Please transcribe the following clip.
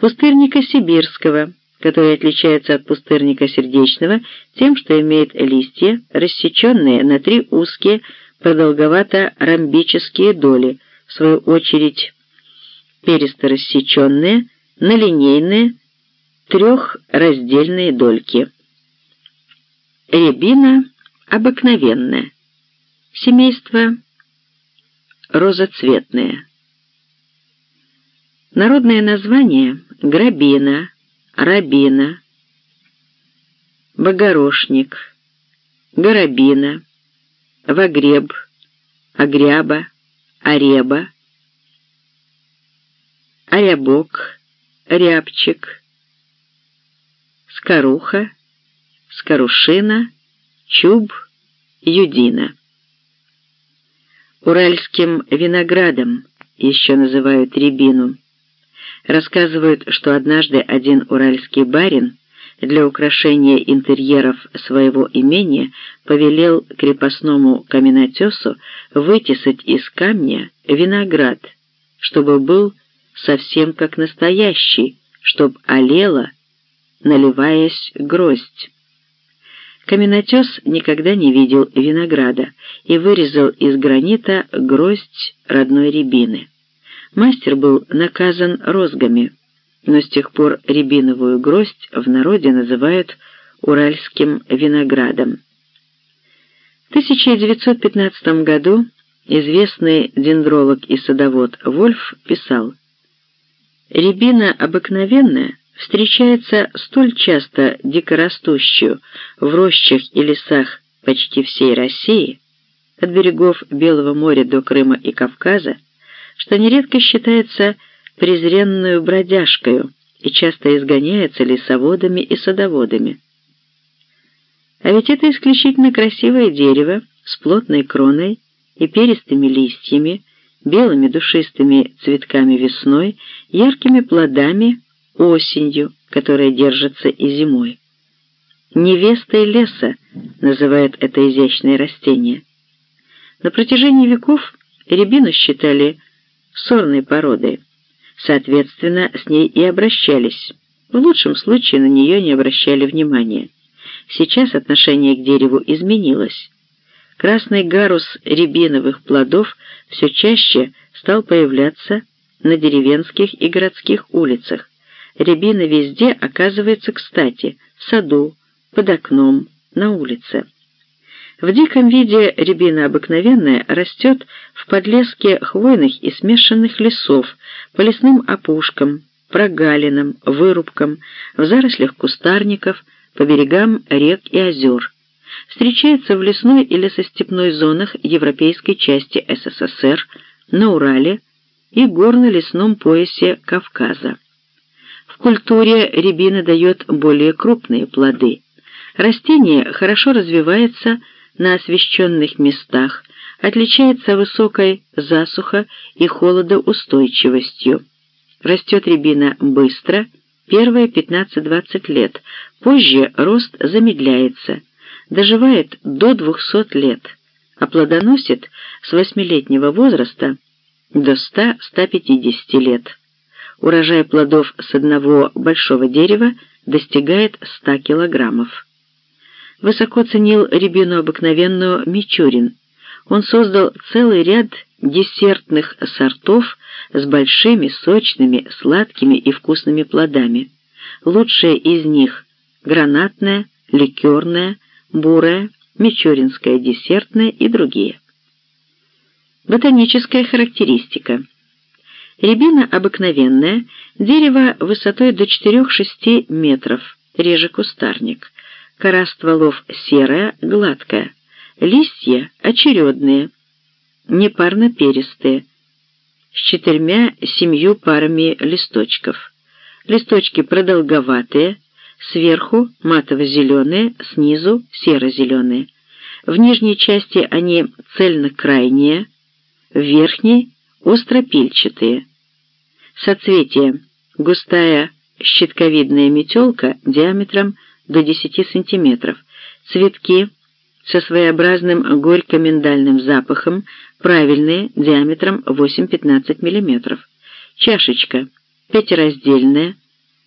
пустырника сибирского, который отличается от пустырника сердечного тем, что имеет листья, рассеченные на три узкие продолговато-ромбические доли, в свою очередь пересто-рассеченные на линейные трехраздельные дольки. Рябина обыкновенная. Семейство розоцветное. Народное название – грабина, рабина, богорошник, горобина, вагреб, огряба, ареба, орябок, рябчик, скоруха, скорушина, чуб, юдина. Уральским виноградом еще называют рябину. Рассказывают, что однажды один уральский барин для украшения интерьеров своего имения повелел крепостному каменотесу вытесать из камня виноград, чтобы был совсем как настоящий, чтоб олела, наливаясь гроздь. Каменотес никогда не видел винограда и вырезал из гранита гроздь родной рябины. Мастер был наказан розгами, но с тех пор рябиновую гроздь в народе называют уральским виноградом. В 1915 году известный дендролог и садовод Вольф писал «Рябина обыкновенная встречается столь часто дикорастущую в рощах и лесах почти всей России, от берегов Белого моря до Крыма и Кавказа, что нередко считается презренную бродяжкою и часто изгоняется лесоводами и садоводами. А ведь это исключительно красивое дерево с плотной кроной и перистыми листьями, белыми душистыми цветками весной, яркими плодами осенью, которая держится и зимой. Невестой леса называют это изящное растение. На протяжении веков рябину считали сорной породой. Соответственно, с ней и обращались. В лучшем случае на нее не обращали внимания. Сейчас отношение к дереву изменилось. Красный гарус рябиновых плодов все чаще стал появляться на деревенских и городских улицах. Рябина везде оказывается кстати – в саду, под окном, на улице. В диком виде рябина обыкновенная растет в подлеске хвойных и смешанных лесов, по лесным опушкам, прогалинам, вырубкам, в зарослях кустарников, по берегам рек и озер. Встречается в лесной и лесостепной зонах европейской части СССР, на Урале и горно-лесном поясе Кавказа. В культуре рябина дает более крупные плоды. Растение хорошо развивается на освещенных местах, отличается высокой засуха и холодоустойчивостью. Растет рябина быстро, первые 15-20 лет, позже рост замедляется, доживает до 200 лет, а плодоносит с 8-летнего возраста до 100-150 лет. Урожай плодов с одного большого дерева достигает 100 килограммов высоко ценил рябину обыкновенную Мичурин. Он создал целый ряд десертных сортов с большими, сочными, сладкими и вкусными плодами. Лучшие из них – гранатная, ликерная, бурая, мичуринская десертная и другие. Ботаническая характеристика. Рябина обыкновенная, дерево высотой до 4-6 метров, реже кустарник – Кора стволов серая, гладкая. Листья очередные, непарно-перистые, с четырьмя-семью парами листочков. Листочки продолговатые, сверху матово-зеленые, снизу серо-зеленые. В нижней части они цельно-крайние, в верхней – остропильчатые. Соцветие – густая щитковидная метелка диаметром до 10 сантиметров. Цветки со своеобразным горько-миндальным запахом, правильные, диаметром 8-15 мм. Чашечка пятираздельная,